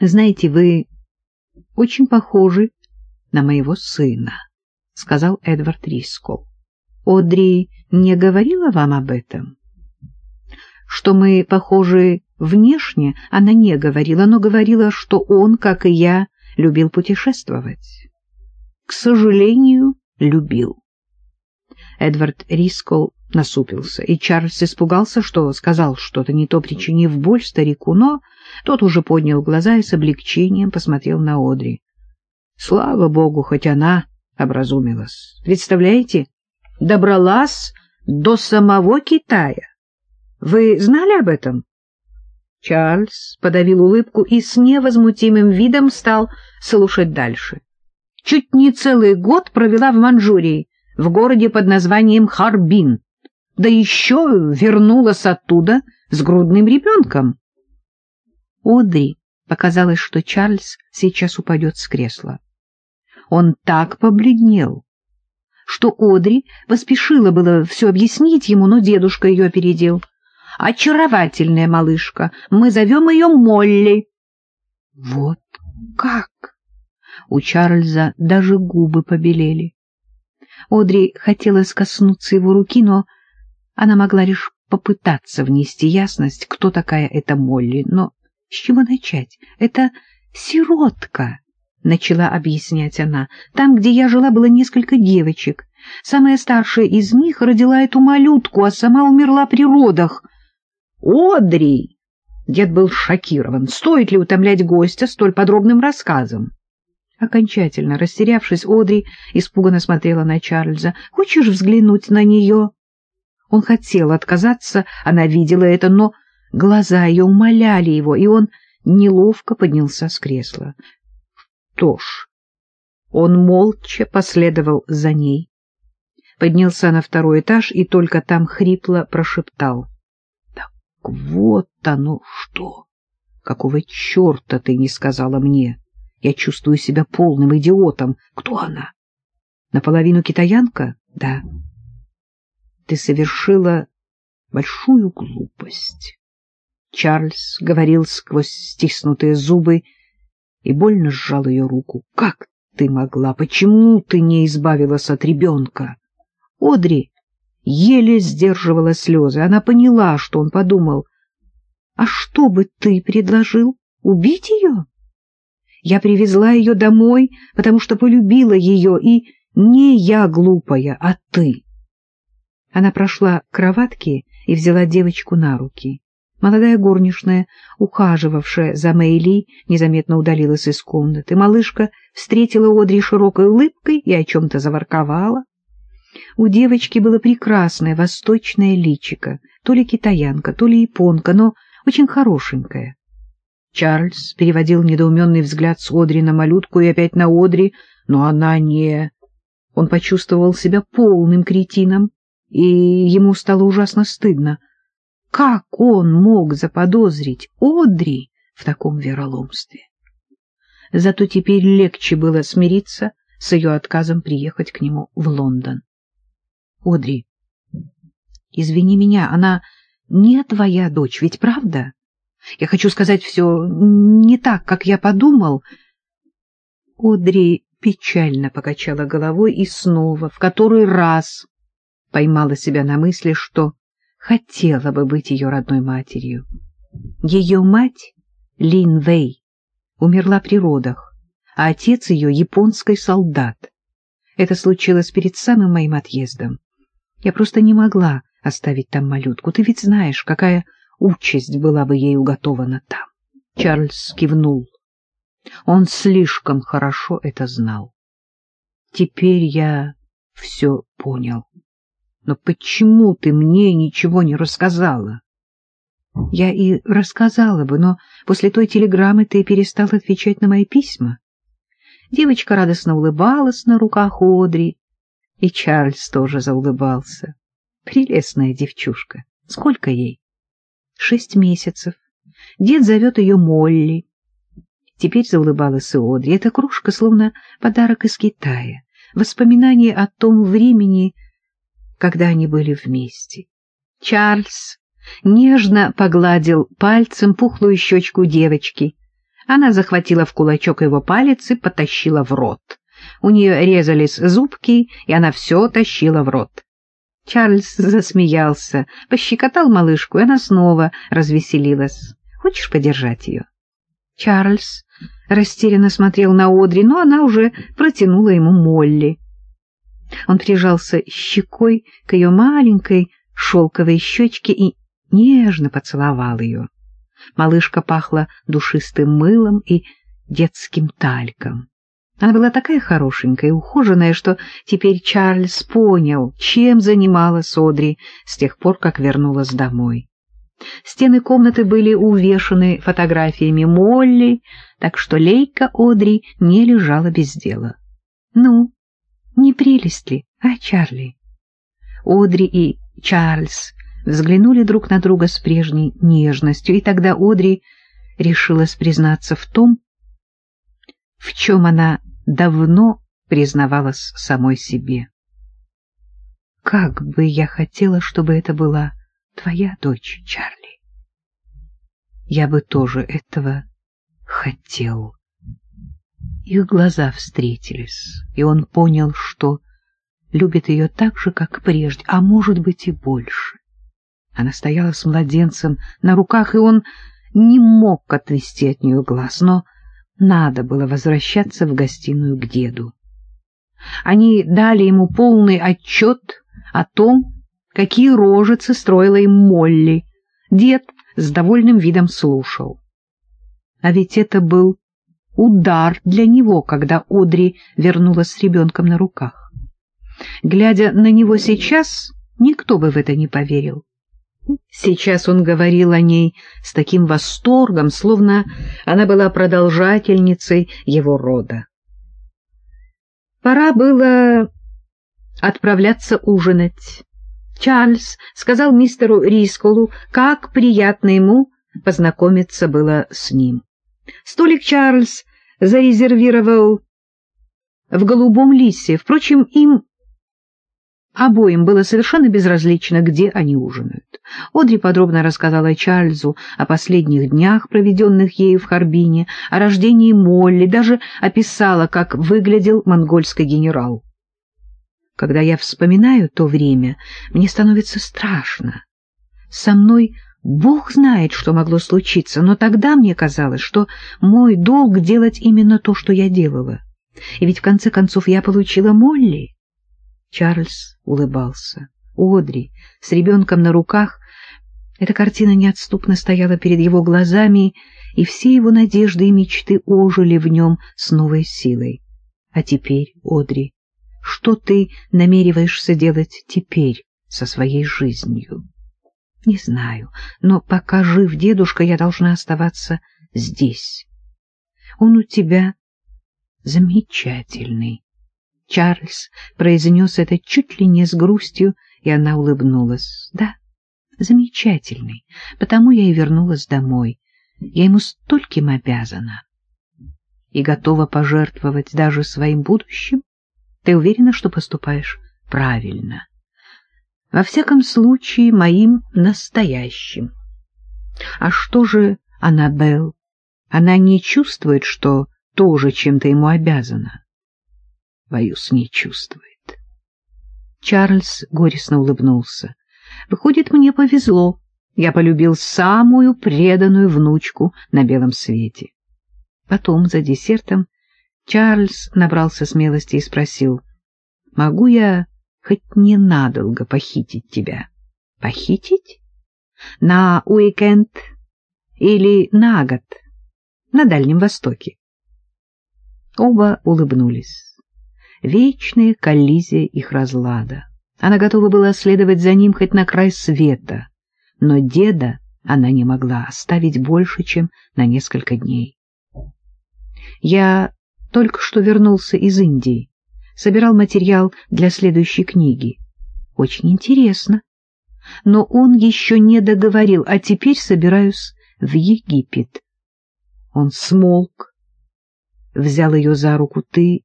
Знаете, вы очень похожи на моего сына, — сказал Эдвард Рискол. Одри не говорила вам об этом? Что мы похожи внешне, она не говорила, но говорила, что он, как и я, любил путешествовать. К сожалению, любил. Эдвард Рискол насупился, и Чарльз испугался, что сказал что-то не то, причинив боль старику, но тот уже поднял глаза и с облегчением посмотрел на Одри. Слава богу, хоть она образумилась. Представляете, добралась до самого Китая. Вы знали об этом? Чарльз подавил улыбку и с невозмутимым видом стал слушать дальше. Чуть не целый год провела в Манчжурии, в городе под названием Харбин, да еще вернулась оттуда с грудным ребенком. Одри показалось, что Чарльз сейчас упадет с кресла. Он так побледнел, что Одри поспешила было все объяснить ему, но дедушка ее опередил. «Очаровательная малышка, мы зовем ее Молли». «Вот как!» У Чарльза даже губы побелели. Одри хотела коснуться его руки, но она могла лишь попытаться внести ясность, кто такая эта Молли. Но с чего начать? Это сиротка. — начала объяснять она. — Там, где я жила, было несколько девочек. Самая старшая из них родила эту малютку, а сама умерла при родах. — Одри! Дед был шокирован. Стоит ли утомлять гостя столь подробным рассказом? Окончательно растерявшись, Одри испуганно смотрела на Чарльза. — Хочешь взглянуть на нее? Он хотел отказаться, она видела это, но глаза ее умоляли его, и он неловко поднялся с кресла. Что ж, он молча последовал за ней, поднялся на второй этаж и только там хрипло прошептал. — Так вот оно что! Какого черта ты не сказала мне? Я чувствую себя полным идиотом. Кто она? Наполовину китаянка? Да. Ты совершила большую глупость. Чарльз говорил сквозь стиснутые зубы, и больно сжал ее руку. — Как ты могла? Почему ты не избавилась от ребенка? Одри еле сдерживала слезы. Она поняла, что он подумал. — А что бы ты предложил? Убить ее? Я привезла ее домой, потому что полюбила ее, и не я глупая, а ты. Она прошла к кроватке и взяла девочку на руки. Молодая горничная, ухаживавшая за Мэйли, незаметно удалилась из комнаты. Малышка встретила Одри широкой улыбкой и о чем-то заворковала. У девочки было прекрасное восточное личико, то ли китаянка, то ли японка, но очень хорошенькая. Чарльз переводил недоуменный взгляд с Одри на малютку и опять на Одри, но она не... Он почувствовал себя полным кретином, и ему стало ужасно стыдно — как он мог заподозрить Одри в таком вероломстве? Зато теперь легче было смириться с ее отказом приехать к нему в Лондон. — Одри, извини меня, она не твоя дочь, ведь правда? Я хочу сказать все не так, как я подумал. Одри печально покачала головой и снова, в который раз, поймала себя на мысли, что хотела бы быть ее родной матерью. Ее мать, Лин Вэй, умерла при родах, а отец ее — японский солдат. Это случилось перед самым моим отъездом. Я просто не могла оставить там малютку. Ты ведь знаешь, какая участь была бы ей уготована там. Чарльз кивнул. Он слишком хорошо это знал. Теперь я все понял. Но почему ты мне ничего не рассказала? Я и рассказала бы, но после той телеграммы ты перестал отвечать на мои письма. Девочка радостно улыбалась на руках Одри, и Чарльз тоже заулыбался. Прелестная девчушка. Сколько ей? Шесть месяцев. Дед зовет ее Молли. Теперь заулыбалась и Одри. Эта кружка словно подарок из Китая. Воспоминание о том времени, когда они были вместе. Чарльз нежно погладил пальцем пухлую щечку девочки. Она захватила в кулачок его палец и потащила в рот. У нее резались зубки, и она все тащила в рот. Чарльз засмеялся, пощекотал малышку, и она снова развеселилась. «Хочешь подержать ее?» Чарльз растерянно смотрел на Одри, но она уже протянула ему Молли. Он прижался щекой к ее маленькой шелковой щечке и нежно поцеловал ее. Малышка пахла душистым мылом и детским тальком. Она была такая хорошенькая и ухоженная, что теперь Чарльз понял, чем занималась Одри с тех пор, как вернулась домой. Стены комнаты были увешаны фотографиями Молли, так что лейка Одри не лежала без дела. Ну, не прелесть ли, а, Чарли? Одри и Чарльз взглянули друг на друга с прежней нежностью, и тогда Одри решилась признаться в том, в чем она давно признавалась самой себе. «Как бы я хотела, чтобы это была твоя дочь, Чарли!» «Я бы тоже этого хотел». Их глаза встретились, и он понял, что любит ее так же, как прежде, а может быть и больше. Она стояла с младенцем на руках, и он не мог отвести от нее глаз, но надо было возвращаться в гостиную к деду. Они дали ему полный отчет о том, какие рожицы строила им Молли. Дед с довольным видом слушал. А ведь это был удар для него, когда Одри вернулась с ребенком на руках. Глядя на него сейчас, никто бы в это не поверил. Сейчас он говорил о ней с таким восторгом, словно она была продолжательницей его рода. Пора было отправляться ужинать. Чарльз сказал мистеру Рисколу, как приятно ему познакомиться было с ним. Столик Чарльз зарезервировал в голубом лисе. Впрочем, им Обоим было совершенно безразлично, где они ужинают. Одри подробно рассказала Чарльзу о последних днях, проведенных ею в Харбине, о рождении Молли, даже описала, как выглядел монгольский генерал. Когда я вспоминаю то время, мне становится страшно. Со мной Бог знает, что могло случиться, но тогда мне казалось, что мой долг делать именно то, что я делала. И ведь в конце концов я получила Молли. Чарльз улыбался. Одри с ребенком на руках. Эта картина неотступно стояла перед его глазами, и все его надежды и мечты ожили в нем с новой силой. А теперь, Одри, что ты намереваешься делать теперь со своей жизнью? Не знаю, но пока жив дедушка, я должна оставаться здесь. Он у тебя замечательный. Чарльз произнес это чуть ли не с грустью, и она улыбнулась. Да, замечательный, потому я и вернулась домой. Я ему стольким обязана. И готова пожертвовать даже своим будущим? Ты уверена, что поступаешь правильно? Во всяком случае, моим настоящим. А что же Аннабелл? Она не чувствует, что тоже чем-то ему обязана боюсь, не чувствует. Чарльз горестно улыбнулся. Выходит, мне повезло. Я полюбил самую преданную внучку на белом свете. Потом, за десертом, Чарльз набрался смелости и спросил, «Могу я хоть ненадолго похитить тебя?» «Похитить? На уикенд или на год? На Дальнем Востоке?» Оба улыбнулись вечная коллизия их разлада. Она готова была следовать за ним хоть на край света, но деда она не могла оставить больше, чем на несколько дней. Я только что вернулся из Индии, собирал материал для следующей книги. Очень интересно. Но он еще не договорил, а теперь собираюсь в Египет. Он смолк, взял ее за руку. Ты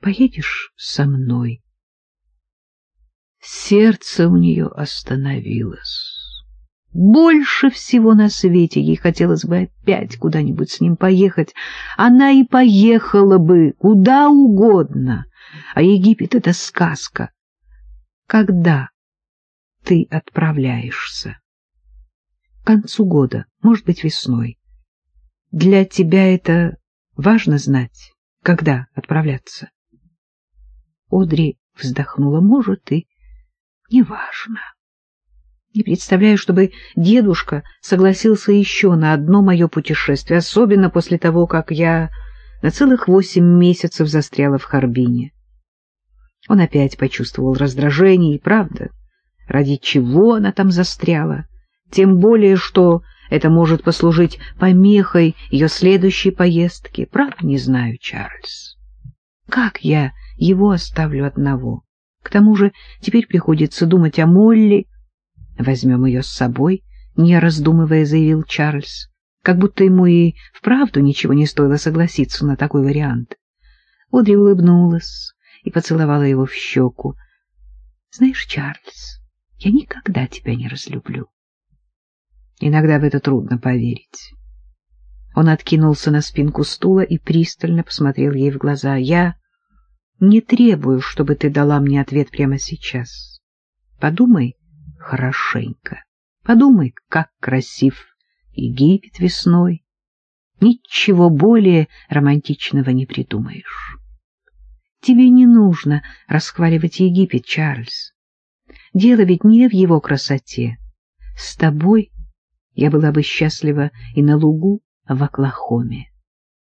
поедешь со мной? Сердце у нее остановилось. Больше всего на свете ей хотелось бы опять куда-нибудь с ним поехать. Она и поехала бы куда угодно. А Египет — это сказка. Когда ты отправляешься? К концу года, может быть, весной. Для тебя это важно знать, когда отправляться? Одри вздохнула. Может, и неважно. Не представляю, чтобы дедушка согласился еще на одно мое путешествие, особенно после того, как я на целых восемь месяцев застряла в Харбине. Он опять почувствовал раздражение, и правда, ради чего она там застряла, тем более, что это может послужить помехой ее следующей поездки. Правда, не знаю, Чарльз. Как я его оставлю одного? К тому же теперь приходится думать о Молли, Возьмем ее с собой, не раздумывая, заявил Чарльз, как будто ему и вправду ничего не стоило согласиться на такой вариант. Одри улыбнулась и поцеловала его в щеку. — Знаешь, Чарльз, я никогда тебя не разлюблю. Иногда в это трудно поверить. Он откинулся на спинку стула и пристально посмотрел ей в глаза. — Я не требую, чтобы ты дала мне ответ прямо сейчас. Подумай хорошенько. Подумай, как красив Египет весной. Ничего более романтичного не придумаешь. Тебе не нужно расхваливать Египет, Чарльз. Дело ведь не в его красоте. С тобой я была бы счастлива и на лугу в Оклахоме.